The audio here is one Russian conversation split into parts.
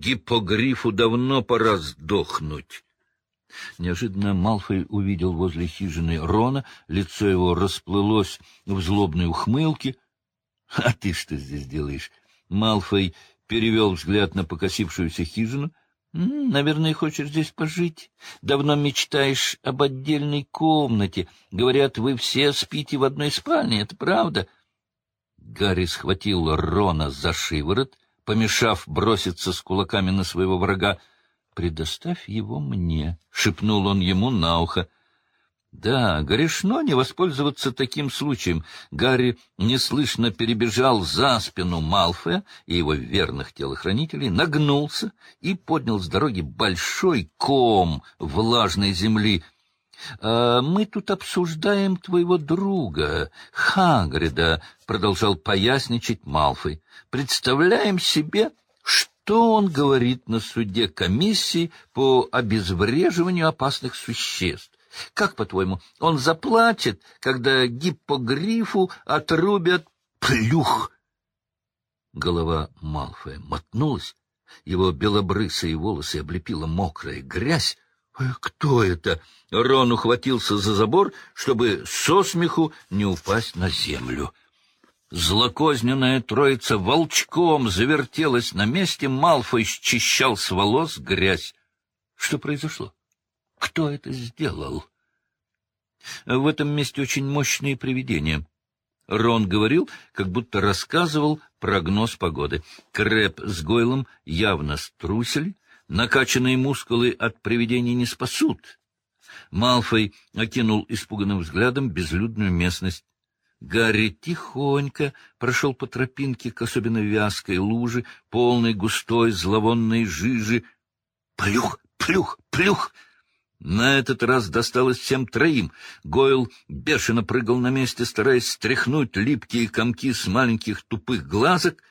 Гиппогрифу давно пора сдохнуть. Неожиданно Малфой увидел возле хижины Рона, лицо его расплылось в злобной ухмылке. — А ты что здесь делаешь? Малфой перевел взгляд на покосившуюся хижину. — Наверное, хочешь здесь пожить? Давно мечтаешь об отдельной комнате. Говорят, вы все спите в одной спальне, это правда? Гарри схватил Рона за шиворот, помешав броситься с кулаками на своего врага предоставь его мне, — шепнул он ему на ухо. Да, грешно не воспользоваться таким случаем. Гарри неслышно перебежал за спину Малфоя и его верных телохранителей, нагнулся и поднял с дороги большой ком влажной земли. «А мы тут обсуждаем твоего друга, Хагрида», — продолжал поясничать Малфой. «Представляем себе, что он говорит на суде комиссии по обезвреживанию опасных существ? Как, по-твоему, он заплатит, когда гиппогрифу отрубят плюх? Голова Малфоя мотнулась, его белобрысые волосы облепила мокрая грязь. «Кто это?» Рон ухватился за забор, чтобы со смеху не упасть на землю. Злокозненная троица волчком завертелась на месте, Малфой счищал с волос грязь. Что произошло? Кто это сделал? В этом месте очень мощные привидения. Рон говорил, как будто рассказывал прогноз погоды. Крэп с Гойлом явно струсили, накачанные мускулы от привидений не спасут. Малфой окинул испуганным взглядом безлюдную местность. Гарри тихонько прошел по тропинке к особенно вязкой луже, полной густой зловонной жижи. Плюх, плюх, плюх! На этот раз досталось всем троим. Гойл бешено прыгал на месте, стараясь стряхнуть липкие комки с маленьких тупых глазок.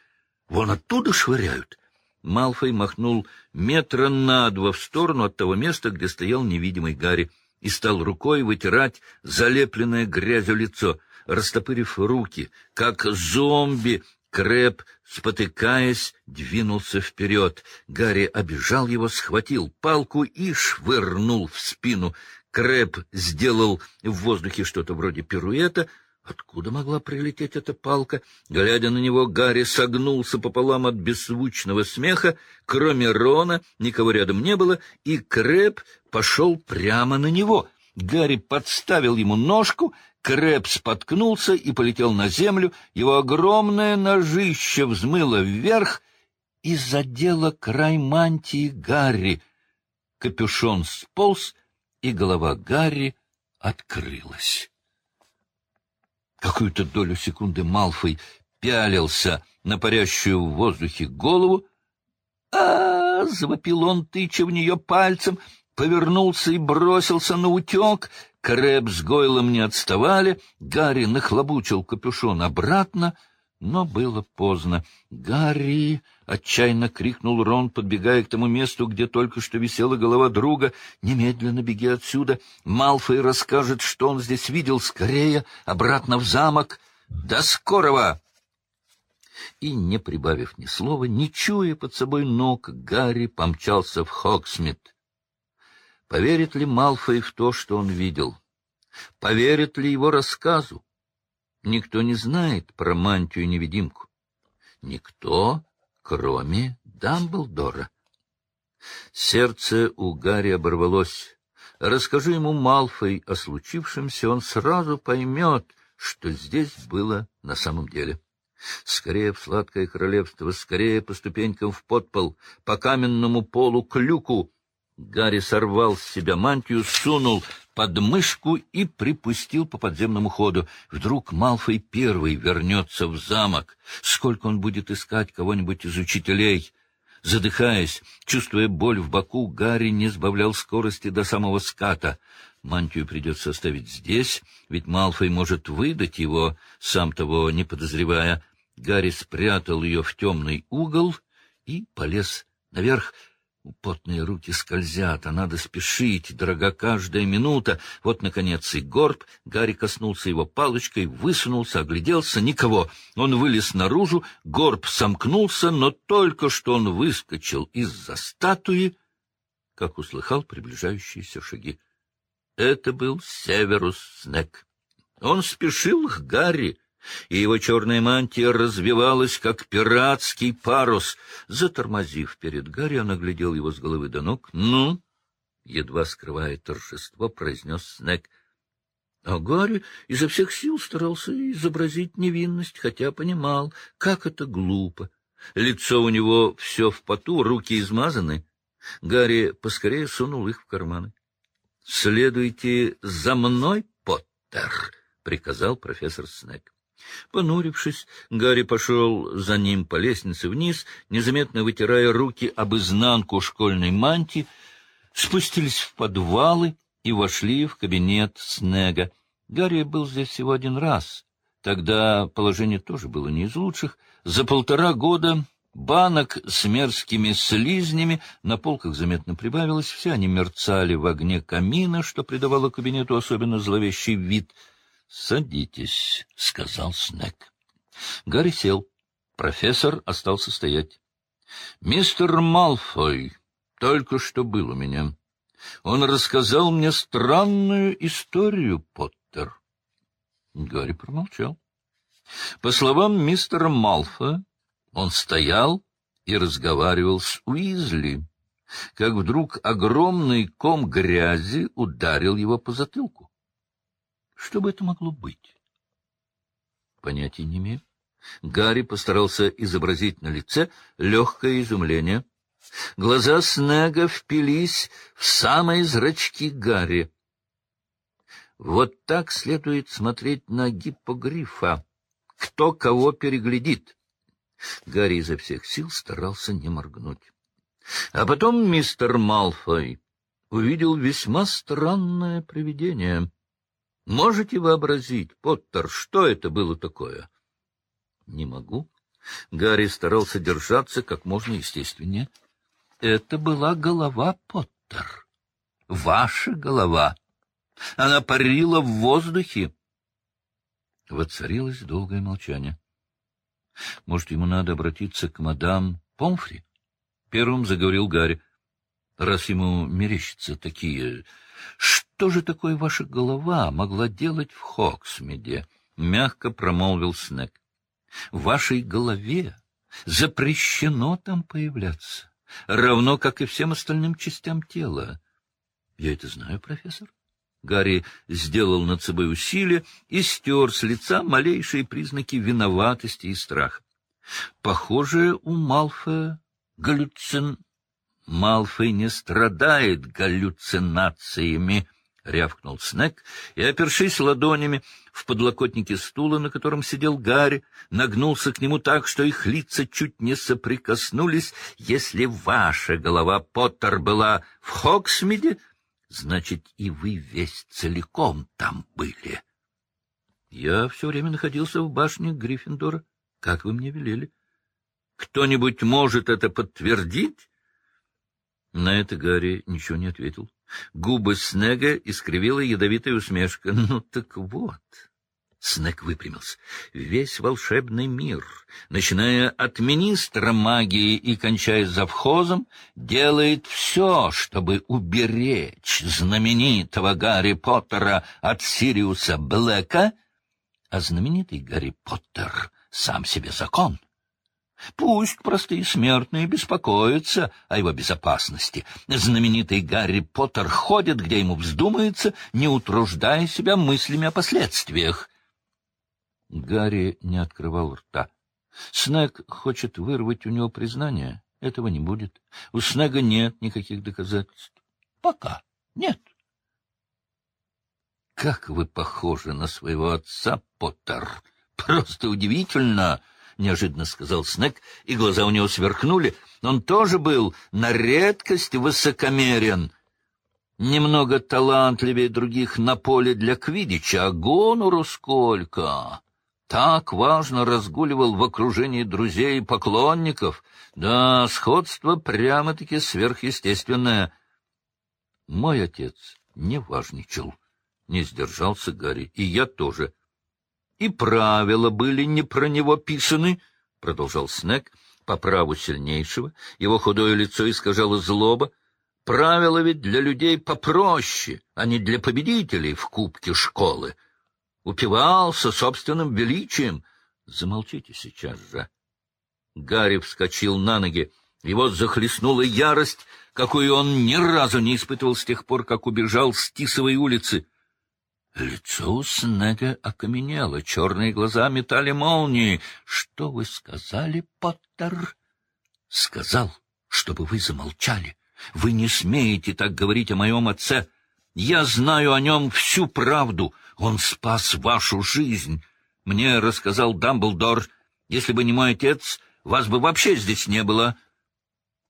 Вон оттуда швыряют. Малфой махнул метра на два в сторону от того места, где стоял невидимый Гарри, и стал рукой вытирать залепленное грязью лицо — растопырив руки, как зомби, Крэп, спотыкаясь, двинулся вперед. Гарри обижал его, схватил палку и швырнул в спину. Крэп сделал в воздухе что-то вроде пируэта. Откуда могла прилететь эта палка? Глядя на него, Гарри согнулся пополам от беззвучного смеха. Кроме Рона никого рядом не было, и Крэп пошел прямо на него. Гарри подставил ему ножку — Крэп споткнулся и полетел на землю, его огромное ножище взмыло вверх и задело край мантии Гарри. Капюшон сполз, и голова Гарри открылась. Какую-то долю секунды Малфой пялился на парящую в воздухе голову. а, -а, -а завопил он, тыча в нее пальцем, повернулся и бросился на утек. Крэб с Гойлом не отставали, Гарри нахлобучил капюшон обратно, но было поздно. «Гарри!» — отчаянно крикнул Рон, подбегая к тому месту, где только что висела голова друга. «Немедленно беги отсюда! Малфой расскажет, что он здесь видел. Скорее! Обратно в замок! До скорого!» И, не прибавив ни слова, не чуя под собой ног, Гарри помчался в Хоксмит. Поверит ли Малфой в то, что он видел? Поверит ли его рассказу? Никто не знает про мантию-невидимку. Никто, кроме Дамблдора. Сердце у Гарри оборвалось. Расскажи ему Малфой о случившемся, он сразу поймет, что здесь было на самом деле. Скорее в сладкое королевство, скорее по ступенькам в подпол, по каменному полу к люку — Гарри сорвал с себя мантию, сунул под мышку и припустил по подземному ходу. Вдруг Малфой первый вернется в замок. Сколько он будет искать кого-нибудь из учителей? Задыхаясь, чувствуя боль в боку, Гарри не сбавлял скорости до самого ската. Мантию придется оставить здесь, ведь Малфой может выдать его, сам того не подозревая. Гарри спрятал ее в темный угол и полез наверх, Потные руки скользят, а надо спешить, дорога каждая минута. Вот, наконец, и горб. Гарри коснулся его палочкой, высунулся, огляделся. Никого. Он вылез наружу, горб сомкнулся, но только что он выскочил из-за статуи, как услыхал приближающиеся шаги. Это был Северус Снег. Он спешил к Гарри и его черная мантия развивалась, как пиратский парус. Затормозив перед Гарри, он оглядел его с головы до ног. — Ну? — едва скрывая торжество, произнес Снег. А Гарри изо всех сил старался изобразить невинность, хотя понимал, как это глупо. Лицо у него все в поту, руки измазаны. Гарри поскорее сунул их в карманы. — Следуйте за мной, Поттер, — приказал профессор Снег. Понурившись, Гарри пошел за ним по лестнице вниз, незаметно вытирая руки об изнанку школьной мантии, спустились в подвалы и вошли в кабинет Снега. Гарри был здесь всего один раз. Тогда положение тоже было не из лучших. За полтора года банок с мерзкими слизнями на полках заметно прибавилось. Все они мерцали в огне камина, что придавало кабинету особенно зловещий вид — Садитесь, — сказал Снег. Гарри сел. Профессор остался стоять. — Мистер Малфой только что был у меня. Он рассказал мне странную историю, Поттер. Гарри промолчал. По словам мистера Малфоя, он стоял и разговаривал с Уизли, как вдруг огромный ком грязи ударил его по затылку. Что бы это могло быть? Понятия не имею. Гарри постарался изобразить на лице легкое изумление. Глаза Снега впились в самые зрачки Гарри. Вот так следует смотреть на гиппогрифа. Кто кого переглядит. Гарри изо всех сил старался не моргнуть. А потом мистер Малфой увидел весьма странное привидение. Можете вообразить, Поттер, что это было такое? — Не могу. Гарри старался держаться как можно естественнее. — Это была голова, Поттер. Ваша голова. Она парила в воздухе. Воцарилось долгое молчание. Может, ему надо обратиться к мадам Помфри? Первым заговорил Гарри. Раз ему мерещатся такие что же такое ваша голова могла делать в Хоксмеде? — мягко промолвил Снег. — вашей голове запрещено там появляться, равно как и всем остальным частям тела. — Я это знаю, профессор. Гарри сделал над собой усилие и стер с лица малейшие признаки виноватости и страха. Похоже, у Малфоя галлюцин... Малфой не страдает галлюцинациями, — рявкнул Снег, и, опершись ладонями в подлокотнике стула, на котором сидел Гарри, нагнулся к нему так, что их лица чуть не соприкоснулись. «Если ваша голова, Поттер, была в Хоксмиде, значит, и вы весь целиком там были». «Я все время находился в башне Гриффиндора, как вы мне велели. Кто-нибудь может это подтвердить?» На это Гарри ничего не ответил. Губы Снега искривила ядовитая усмешка. Ну так вот... Снег выпрямился. Весь волшебный мир, начиная от министра магии и кончая завхозом, делает все, чтобы уберечь знаменитого Гарри Поттера от Сириуса Блэка, а знаменитый Гарри Поттер сам себе закон. Пусть простые смертные беспокоятся о его безопасности. Знаменитый Гарри Поттер ходит, где ему вздумается, не утруждая себя мыслями о последствиях. Гарри не открывал рта. Снег хочет вырвать у него признание. Этого не будет. У Снега нет никаких доказательств. Пока нет. Как вы похожи на своего отца, Поттер! Просто удивительно! — неожиданно сказал Снег, и глаза у него сверкнули. Он тоже был на редкость высокомерен. Немного талантливее других на поле для квидича, а гонору сколько! так важно разгуливал в окружении друзей и поклонников. Да, сходство прямо-таки сверхъестественное. Мой отец не важничал, не сдержался Гарри, и я тоже. И правила были не про него писаны, — продолжал Снег, по праву сильнейшего. Его худое лицо искажало злоба. Правила ведь для людей попроще, а не для победителей в кубке школы упивался собственным величием. Замолчите сейчас же. Гарри вскочил на ноги. Его захлестнула ярость, какую он ни разу не испытывал с тех пор, как убежал с Тисовой улицы. Лицо у Снега окаменело, черные глаза метали молнии. — Что вы сказали, Поттер? — Сказал, чтобы вы замолчали. Вы не смеете так говорить о моем отце. Я знаю о нем всю правду. Он спас вашу жизнь. Мне рассказал Дамблдор. Если бы не мой отец, вас бы вообще здесь не было.